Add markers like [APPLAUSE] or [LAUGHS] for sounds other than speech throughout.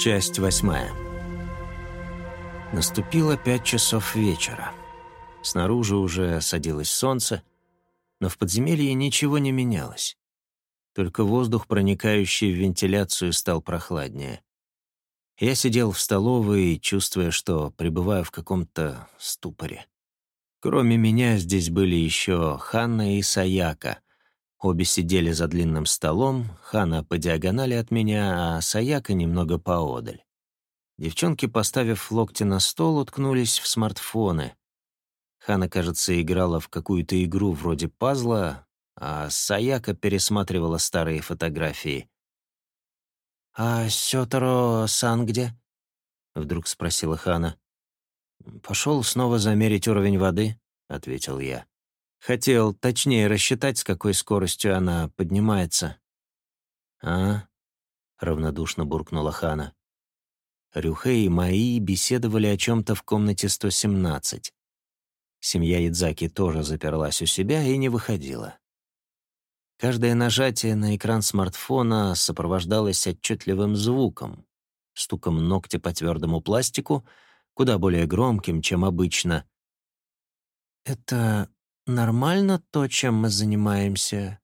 Часть восьмая. Наступило пять часов вечера. Снаружи уже садилось солнце, но в подземелье ничего не менялось. Только воздух, проникающий в вентиляцию, стал прохладнее. Я сидел в столовой, чувствуя, что пребываю в каком-то ступоре. Кроме меня здесь были еще Ханна и Саяка — Обе сидели за длинным столом, Хана по диагонали от меня, а Саяка немного поодаль. Девчонки, поставив локти на стол, уткнулись в смартфоны. Хана, кажется, играла в какую-то игру вроде пазла, а Саяка пересматривала старые фотографии. «А Сётаро-сан где?» — вдруг спросила Хана. «Пошел снова замерить уровень воды», — ответил я. Хотел точнее рассчитать, с какой скоростью она поднимается. «А?» — равнодушно буркнула Хана. Рюхе и Маи беседовали о чем-то в комнате 117. Семья Идзаки тоже заперлась у себя и не выходила. Каждое нажатие на экран смартфона сопровождалось отчетливым звуком, стуком ногтя по твердому пластику, куда более громким, чем обычно. «Это нормально то, чем мы занимаемся?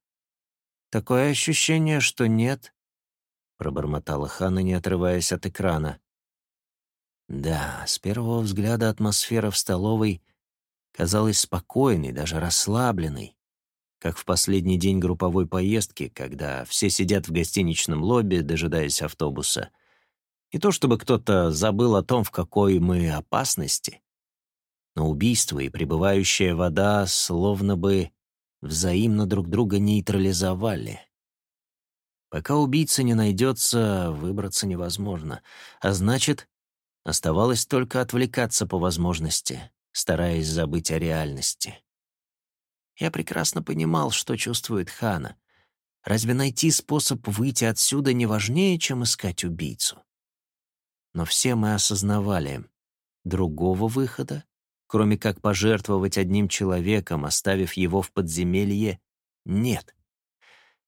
Такое ощущение, что нет, пробормотала Хана, не отрываясь от экрана. Да, с первого взгляда атмосфера в столовой казалась спокойной, даже расслабленной, как в последний день групповой поездки, когда все сидят в гостиничном лобби, дожидаясь автобуса. Не то чтобы кто-то забыл о том, в какой мы опасности, но убийство и пребывающая вода словно бы взаимно друг друга нейтрализовали. Пока убийца не найдется, выбраться невозможно, а значит, оставалось только отвлекаться по возможности, стараясь забыть о реальности. Я прекрасно понимал, что чувствует Хана. Разве найти способ выйти отсюда не важнее, чем искать убийцу? Но все мы осознавали, другого выхода кроме как пожертвовать одним человеком, оставив его в подземелье, нет.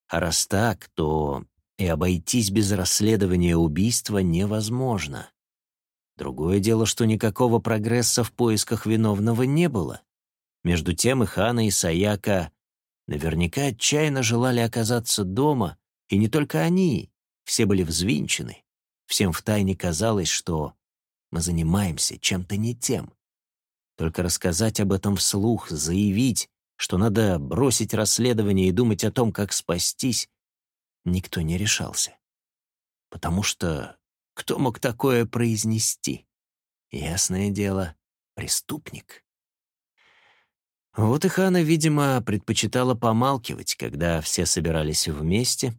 А раз так, то и обойтись без расследования убийства невозможно. Другое дело, что никакого прогресса в поисках виновного не было. Между тем и Хана, и Саяка наверняка отчаянно желали оказаться дома, и не только они, все были взвинчены. Всем втайне казалось, что мы занимаемся чем-то не тем. Только рассказать об этом вслух, заявить, что надо бросить расследование и думать о том, как спастись, никто не решался. Потому что кто мог такое произнести? Ясное дело, преступник. Вот и Хана, видимо, предпочитала помалкивать, когда все собирались вместе,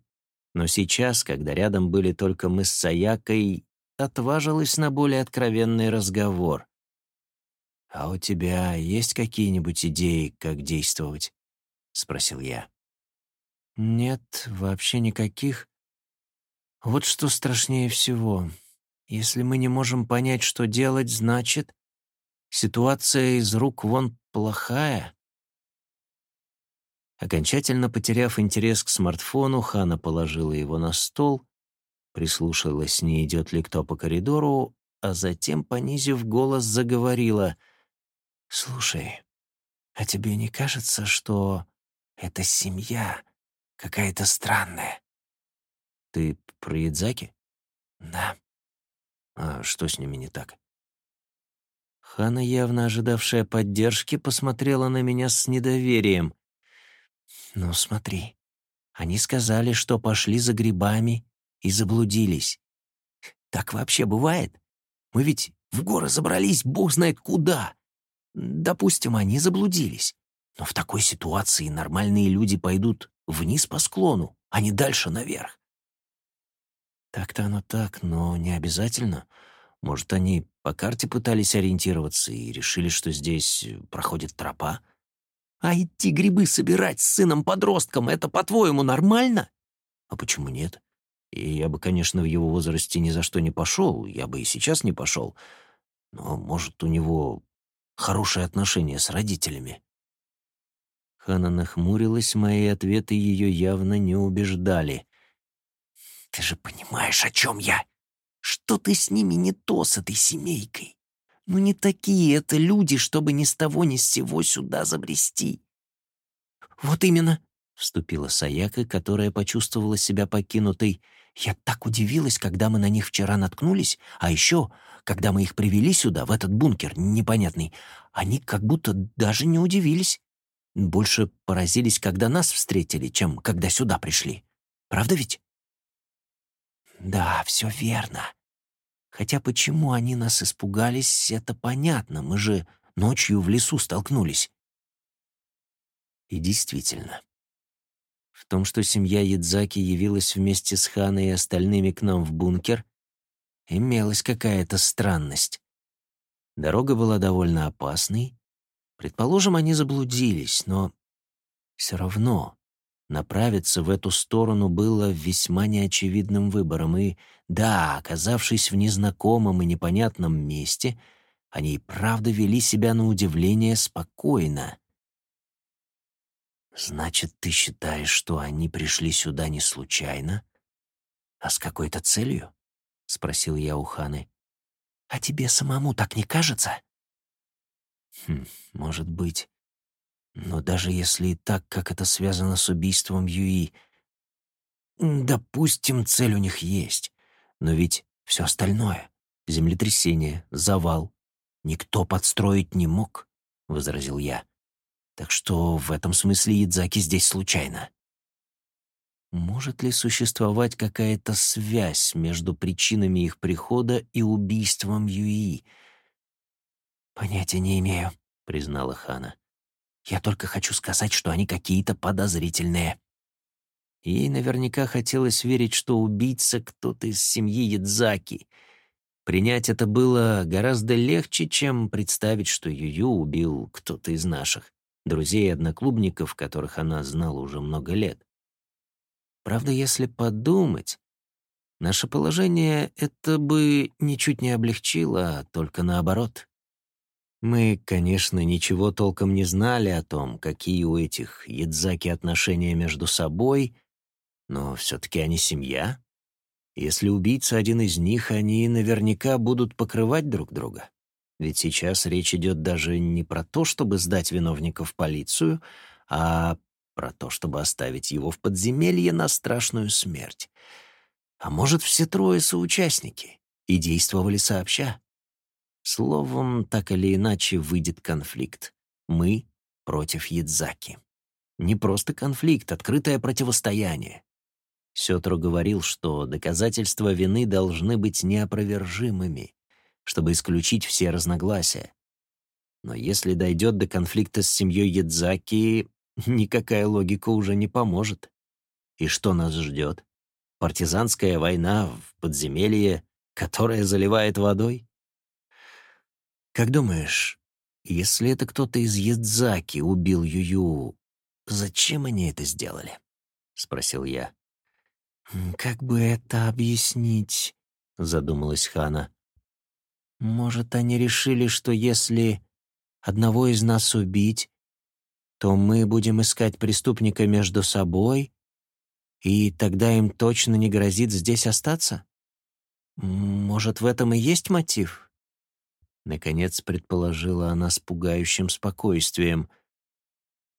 но сейчас, когда рядом были только мы с Саякой, отважилась на более откровенный разговор. «А у тебя есть какие-нибудь идеи, как действовать?» — спросил я. «Нет, вообще никаких. Вот что страшнее всего. Если мы не можем понять, что делать, значит, ситуация из рук вон плохая». Окончательно потеряв интерес к смартфону, Хана положила его на стол, прислушалась, не идет ли кто по коридору, а затем, понизив голос, заговорила — «Слушай, а тебе не кажется, что эта семья какая-то странная?» «Ты про Ядзаки?» «Да». «А что с ними не так?» Хана, явно ожидавшая поддержки, посмотрела на меня с недоверием. «Ну, смотри, они сказали, что пошли за грибами и заблудились. Так вообще бывает? Мы ведь в горы забрались, бог знает куда. Допустим, они заблудились. Но в такой ситуации нормальные люди пойдут вниз по склону, а не дальше наверх. Так-то оно так, но не обязательно. Может, они по карте пытались ориентироваться и решили, что здесь проходит тропа? А идти грибы собирать с сыном-подростком — это, по-твоему, нормально? А почему нет? И я бы, конечно, в его возрасте ни за что не пошел, я бы и сейчас не пошел. Но, может, у него хорошие отношения с родителями. Хана нахмурилась, мои ответы ее явно не убеждали. «Ты же понимаешь, о чем я? Что-то с ними не то, с этой семейкой. Ну не такие это люди, чтобы ни с того ни с сего сюда забрести. Вот именно, — вступила Саяка, которая почувствовала себя покинутой. Я так удивилась, когда мы на них вчера наткнулись, а еще, когда мы их привели сюда, в этот бункер непонятный, они как будто даже не удивились. Больше поразились, когда нас встретили, чем когда сюда пришли. Правда ведь? Да, все верно. Хотя почему они нас испугались, это понятно. Мы же ночью в лесу столкнулись. И действительно, в том, что семья Ядзаки явилась вместе с Ханой и остальными к нам в бункер, имелась какая-то странность. Дорога была довольно опасной. Предположим, они заблудились, но все равно Направиться в эту сторону было весьма неочевидным выбором, и, да, оказавшись в незнакомом и непонятном месте, они и правда вели себя на удивление спокойно. «Значит, ты считаешь, что они пришли сюда не случайно, а с какой-то целью?» — спросил я у Ханы. «А тебе самому так не кажется?» «Хм, может быть. Но даже если и так, как это связано с убийством Юи... Допустим, цель у них есть. Но ведь все остальное — землетрясение, завал — никто подстроить не мог, — возразил я. Так что в этом смысле Ядзаки здесь случайно. Может ли существовать какая-то связь между причинами их прихода и убийством Юи? «Понятия не имею», — признала Хана. Я только хочу сказать, что они какие-то подозрительные». Ей наверняка хотелось верить, что убийца кто-то из семьи Ядзаки. Принять это было гораздо легче, чем представить, что Юю убил кто-то из наших, друзей и одноклубников, которых она знала уже много лет. Правда, если подумать, наше положение это бы ничуть не облегчило, а только наоборот. Мы, конечно, ничего толком не знали о том, какие у этих Ядзаки отношения между собой, но все-таки они семья. Если убийца один из них, они наверняка будут покрывать друг друга. Ведь сейчас речь идет даже не про то, чтобы сдать виновника в полицию, а про то, чтобы оставить его в подземелье на страшную смерть. А может, все трое соучастники и действовали сообща. Словом, так или иначе выйдет конфликт. Мы против Ядзаки. Не просто конфликт, открытое противостояние. Сётро говорил, что доказательства вины должны быть неопровержимыми, чтобы исключить все разногласия. Но если дойдет до конфликта с семьей Ядзаки, [LAUGHS] никакая логика уже не поможет. И что нас ждет? Партизанская война в подземелье, которая заливает водой? Как думаешь, если это кто-то из Ядзаки убил Юю, зачем они это сделали? спросил я. Как бы это объяснить? задумалась Хана. Может, они решили, что если одного из нас убить, то мы будем искать преступника между собой, и тогда им точно не грозит здесь остаться? Может, в этом и есть мотив? Наконец предположила она с пугающим спокойствием.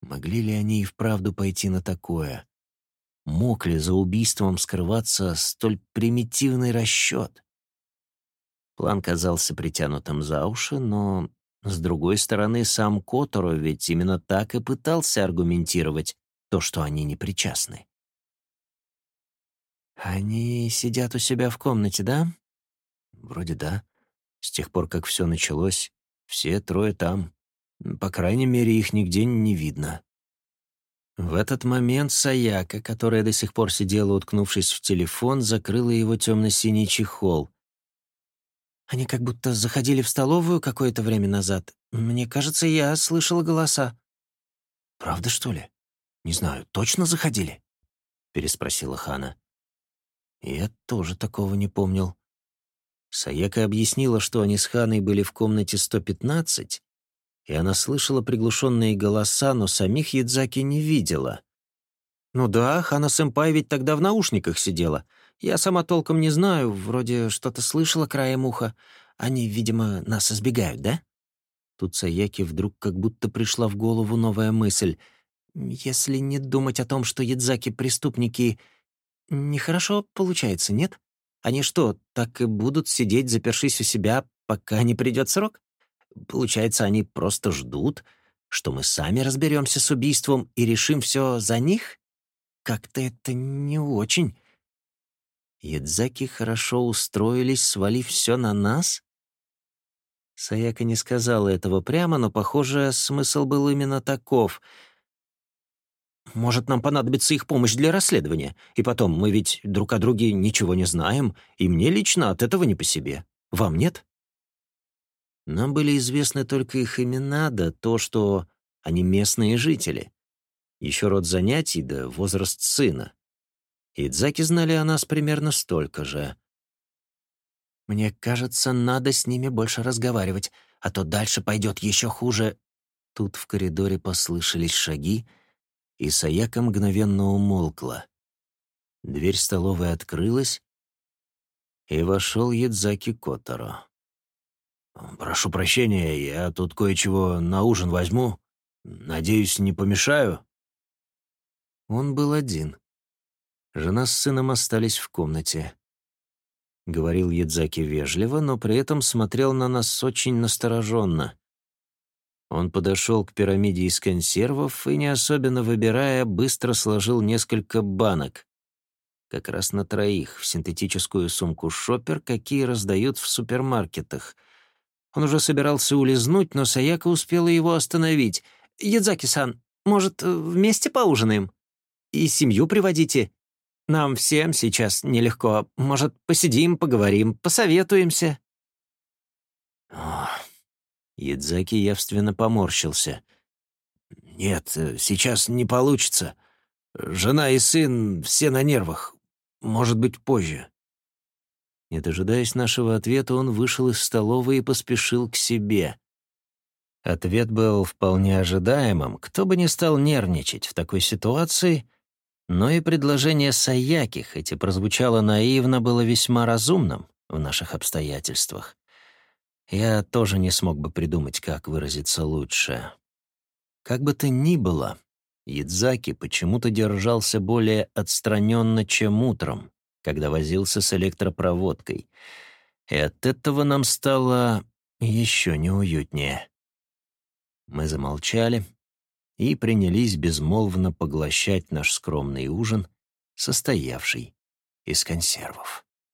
Могли ли они и вправду пойти на такое? Мог ли за убийством скрываться столь примитивный расчет? План казался притянутым за уши, но, с другой стороны, сам Которо ведь именно так и пытался аргументировать то, что они не причастны. «Они сидят у себя в комнате, да?» «Вроде да», с тех пор, как все началось, все трое там. По крайней мере, их нигде не видно. В этот момент Саяка, которая до сих пор сидела, уткнувшись в телефон, закрыла его темно-синий чехол. Они как будто заходили в столовую какое-то время назад. Мне кажется, я слышала голоса. «Правда, что ли? Не знаю, точно заходили?» — переспросила Хана. Я тоже такого не помнил. Саяка объяснила, что они с Ханой были в комнате 115, и она слышала приглушенные голоса, но самих Ядзаки не видела. «Ну да, Хана-сэмпай ведь тогда в наушниках сидела. Я сама толком не знаю, вроде что-то слышала краем уха. Они, видимо, нас избегают, да?» Тут Саяки вдруг как будто пришла в голову новая мысль. «Если не думать о том, что Ядзаки — преступники, нехорошо получается, нет? Они что, так и будут сидеть, запершись у себя, пока не придет срок? Получается, они просто ждут, что мы сами разберемся с убийством и решим все за них? Как-то это не очень. Ядзаки хорошо устроились, свалив все на нас? Саяка не сказала этого прямо, но, похоже, смысл был именно таков. «Может, нам понадобится их помощь для расследования? И потом, мы ведь друг о друге ничего не знаем, и мне лично от этого не по себе. Вам нет?» Нам были известны только их имена, да то, что они местные жители. Еще род занятий, да возраст сына. Идзаки знали о нас примерно столько же. Мне кажется, надо с ними больше разговаривать, а то дальше пойдет еще хуже. Тут в коридоре послышались шаги, и Саяка мгновенно умолкла. Дверь столовой открылась, и вошел Ядзаки Которо. «Прошу прощения, я тут кое-чего на ужин возьму. Надеюсь, не помешаю?» Он был один. Жена с сыном остались в комнате. — говорил Ядзаки вежливо, но при этом смотрел на нас очень настороженно. Он подошел к пирамиде из консервов и, не особенно выбирая, быстро сложил несколько банок. Как раз на троих, в синтетическую сумку «Шоппер», какие раздают в супермаркетах. Он уже собирался улизнуть, но Саяка успела его остановить. «Ядзаки-сан, может, вместе поужинаем? И семью приводите?» Нам всем сейчас нелегко. Может, посидим, поговорим, посоветуемся?» Ох, Ядзаки явственно поморщился. «Нет, сейчас не получится. Жена и сын все на нервах. Может быть, позже». Не дожидаясь нашего ответа, он вышел из столовой и поспешил к себе. Ответ был вполне ожидаемым. Кто бы не стал нервничать в такой ситуации — но и предложение Саяки, хоть и прозвучало наивно, было весьма разумным в наших обстоятельствах. Я тоже не смог бы придумать, как выразиться лучше. Как бы то ни было, Ядзаки почему-то держался более отстраненно, чем утром, когда возился с электропроводкой. И от этого нам стало еще неуютнее. Мы замолчали, и принялись безмолвно поглощать наш скромный ужин, состоявший из консервов.